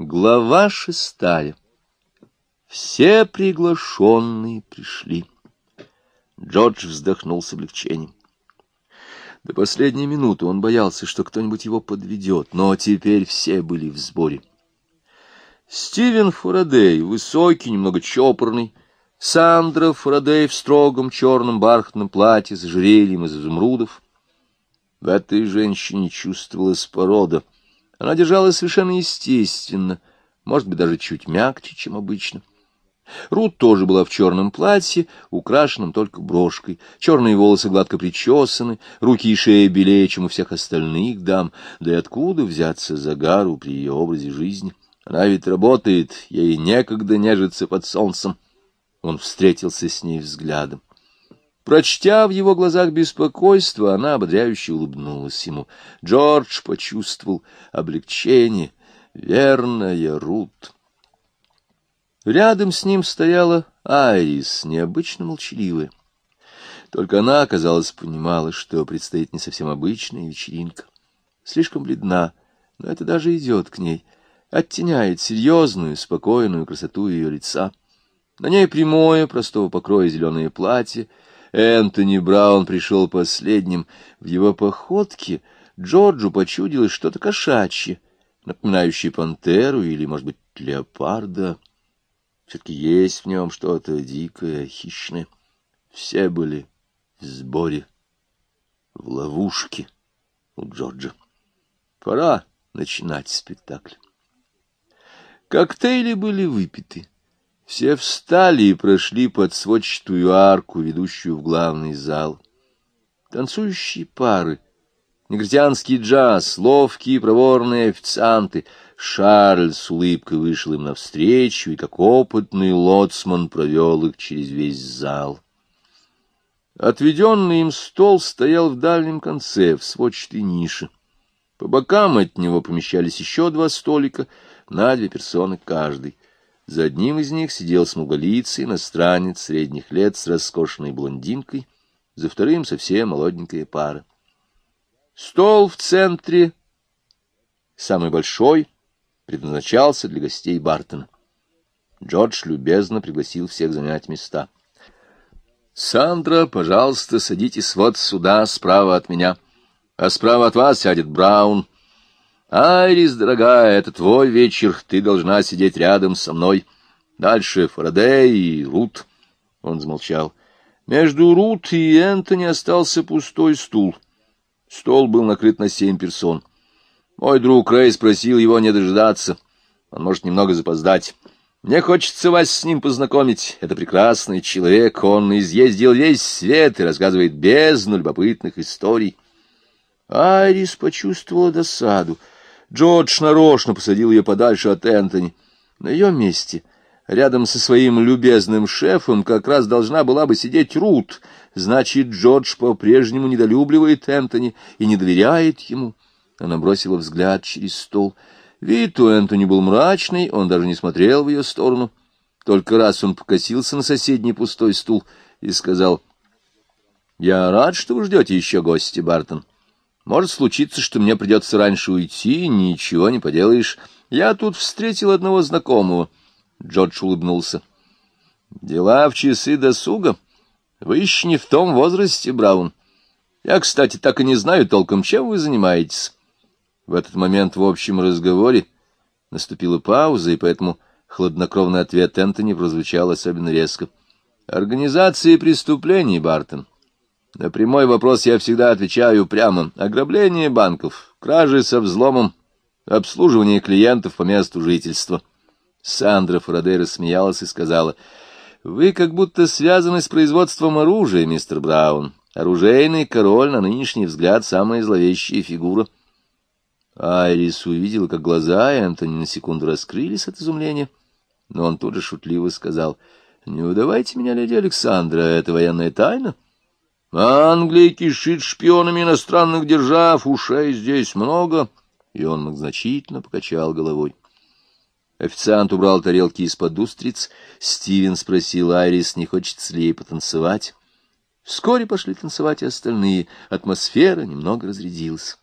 Глава шестая. Все приглашенные пришли. Джордж вздохнул с облегчением. До последней минуты он боялся, что кто-нибудь его подведет, но теперь все были в сборе. Стивен Фарадей, высокий, немного чопорный, Сандра Фарадей в строгом черном бархатном платье с ожерельем из изумрудов. В этой женщине чувствовалась порода — она держалась совершенно естественно, может быть, даже чуть мягче, чем обычно. Рут тоже была в черном платье, украшенном только брошкой. Черные волосы гладко причесаны, руки и шея белее, чем у всех остальных дам. Да и откуда взяться загару при ее образе жизни? Она ведь работает, ей некогда нежиться под солнцем. Он встретился с ней взглядом. Прочтя в его глазах беспокойство, она ободряюще улыбнулась ему. Джордж почувствовал облегчение. Верная Рут. Рядом с ним стояла Айрис, необычно молчаливая. Только она, казалось, понимала, что предстоит не совсем обычная вечеринка. Слишком бледна, но это даже идет к ней, оттеняет серьезную, спокойную красоту ее лица. На ней прямое, простого покроя зеленое платье — Энтони Браун пришел последним. В его походке Джорджу почудилось что-то кошачье, напоминающее пантеру или, может быть, леопарда. Все-таки есть в нем что-то дикое, хищное. Все были в сборе, в ловушке у Джорджа. Пора начинать спектакль. Коктейли были выпиты. Все встали и прошли под сводчатую арку, ведущую в главный зал. Танцующие пары, негритянский джаз, ловкие проворные официанты. Шарль с улыбкой вышел им навстречу и, как опытный лоцман, провел их через весь зал. Отведенный им стол стоял в дальнем конце, в сводчатой нише. По бокам от него помещались еще два столика, на две персоны каждый. За одним из них сидел смуголицый иностранец средних лет с роскошной блондинкой, за вторым совсем молоденькая пара. Стол в центре, самый большой, предназначался для гостей Бартона. Джордж любезно пригласил всех занять места. «Сандра, пожалуйста, садитесь вот сюда, справа от меня, а справа от вас сядет Браун». Айрис, дорогая, это твой вечер, ты должна сидеть рядом со мной. Дальше Фарадей и Рут. Он замолчал. Между Рут и Энтони остался пустой стул. Стол был накрыт на семь персон. Мой друг Рэй спросил его не дожидаться. Он может немного запоздать. Мне хочется вас с ним познакомить. Это прекрасный человек. Он изъездил весь свет и рассказывает бездну любопытных историй. Айрис почувствовала досаду. Джордж нарочно посадил ее подальше от Энтони. На ее месте, рядом со своим любезным шефом, как раз должна была бы сидеть Рут. Значит, Джордж по-прежнему недолюбливает Энтони и не доверяет ему. Она бросила взгляд через стол. Вид у Энтони был мрачный, он даже не смотрел в ее сторону. Только раз он покосился на соседний пустой стул и сказал, «Я рад, что вы ждете еще гости, Бартон». Может случиться, что мне придется раньше уйти, ничего не поделаешь. Я тут встретил одного знакомого. Джордж улыбнулся. Дела в часы досуга. Вы еще не в том возрасте, Браун. Я, кстати, так и не знаю толком, чем вы занимаетесь. В этот момент в общем разговоре наступила пауза, и поэтому хладнокровный ответ Энтони прозвучал особенно резко. Организации преступлений, Бартон. На прямой вопрос я всегда отвечаю прямо. Ограбление банков, кражи со взломом, обслуживание клиентов по месту жительства. Сандра Фарадей рассмеялась и сказала, «Вы как будто связаны с производством оружия, мистер Браун. Оружейный король, на нынешний взгляд, самая зловещая фигура». Айрис увидела, как глаза Энтони на секунду раскрылись от изумления, но он тут же шутливо сказал, «Не удавайте меня, леди Александра, это военная тайна». Англия кишит шпионами иностранных держав, ушей здесь много. И он многозначительно покачал головой. Официант убрал тарелки из-под устриц. Стивен спросил Айрис, не хочется ли ей потанцевать. Вскоре пошли танцевать и остальные. Атмосфера немного разрядилась.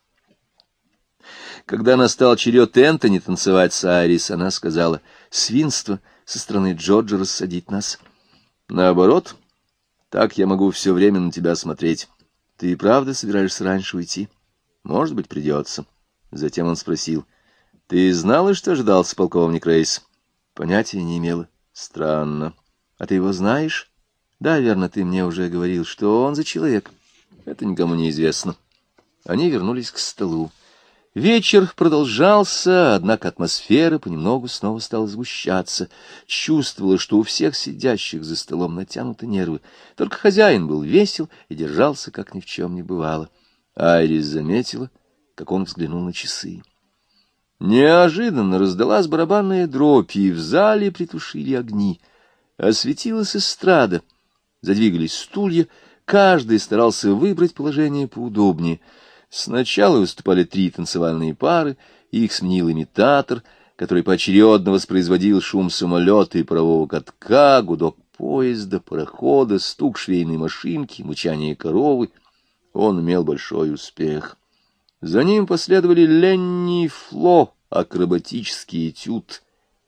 Когда настал черед Энтони танцевать с Айрис, она сказала, «Свинство со стороны Джорджа рассадить нас». «Наоборот, так я могу все время на тебя смотреть. Ты и правда собираешься раньше уйти? Может быть, придется». Затем он спросил, «Ты знала, что ожидался полковник Рейс?» «Понятия не имела. Странно. А ты его знаешь?» «Да, верно, ты мне уже говорил, что он за человек». «Это никому не известно». Они вернулись к столу. Вечер продолжался, однако атмосфера понемногу снова стала сгущаться. Чувствовала, что у всех сидящих за столом натянуты нервы. Только хозяин был весел и держался, как ни в чем не бывало. Айрис заметила, как он взглянул на часы. Неожиданно раздалась барабанная дробь, и в зале притушили огни. Осветилась эстрада. Задвигались стулья, каждый старался выбрать положение поудобнее — Сначала выступали три танцевальные пары, их сменил имитатор, который поочередно воспроизводил шум самолета и парового катка, гудок поезда, парохода, стук швейной машинки, мычание коровы. Он имел большой успех. За ним последовали Ленни и Фло, акробатический этюд.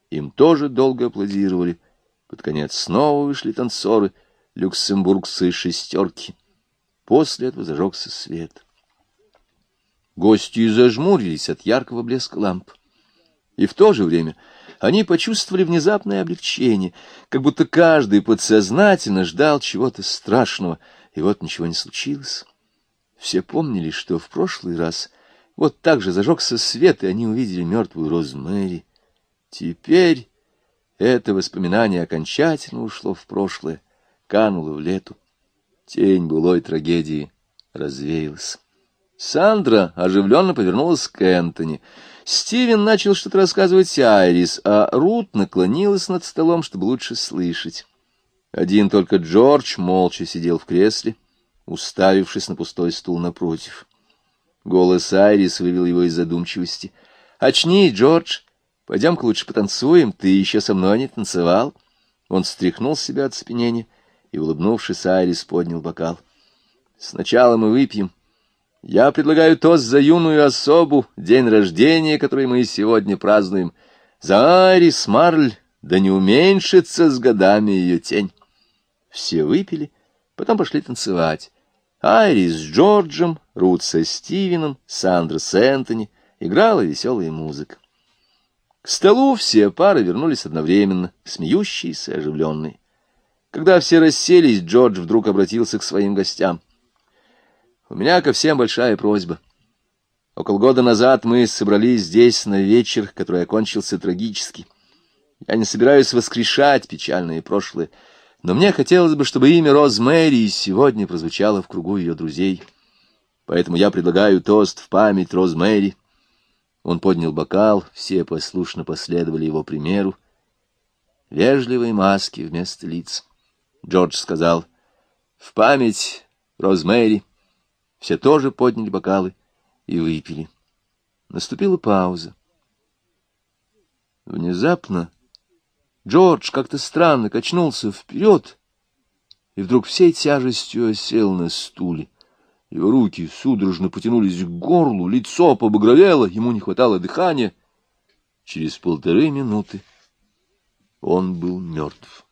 Им тоже долго аплодировали. Под конец снова вышли танцоры, люксембургцы шестерки. После этого зажегся свет. Гости зажмурились от яркого блеска ламп. И в то же время они почувствовали внезапное облегчение, как будто каждый подсознательно ждал чего-то страшного, и вот ничего не случилось. Все помнили, что в прошлый раз вот так же зажегся свет, и они увидели мертвую Розмэри. Теперь это воспоминание окончательно ушло в прошлое, кануло в лету. Тень былой трагедии развеялась. Сандра оживленно повернулась к Энтони. Стивен начал что-то рассказывать Айрис, а Рут наклонилась над столом, чтобы лучше слышать. Один только Джордж молча сидел в кресле, уставившись на пустой стул напротив. Голос Айрис вывел его из задумчивости. — Очнись, Джордж, пойдем-ка лучше потанцуем, ты еще со мной не танцевал. Он стряхнул себя от спинения и, улыбнувшись, Айрис поднял бокал. — Сначала мы выпьем я предлагаю тост за юную особу, день рождения, который мы сегодня празднуем. За Айрис Марль, да не уменьшится с годами ее тень. Все выпили, потом пошли танцевать. Айрис с Джорджем, Рут со Стивеном, Сандра с Энтони. Играла веселая музыка. К столу все пары вернулись одновременно, смеющиеся и оживленные. Когда все расселись, Джордж вдруг обратился к своим гостям. У меня ко всем большая просьба. Около года назад мы собрались здесь на вечер, который окончился трагически. Я не собираюсь воскрешать печальное прошлое, но мне хотелось бы, чтобы имя Роз Мэри сегодня прозвучало в кругу ее друзей. Поэтому я предлагаю тост в память Роз Мэри. Он поднял бокал, все послушно последовали его примеру. Вежливые маски вместо лиц. Джордж сказал, «В память Роз Мэри». Все тоже подняли бокалы и выпили. Наступила пауза. Внезапно Джордж как-то странно качнулся вперед и вдруг всей тяжестью осел на стуле. Его руки судорожно потянулись к горлу, лицо побагровело, ему не хватало дыхания. Через полторы минуты он был мертв.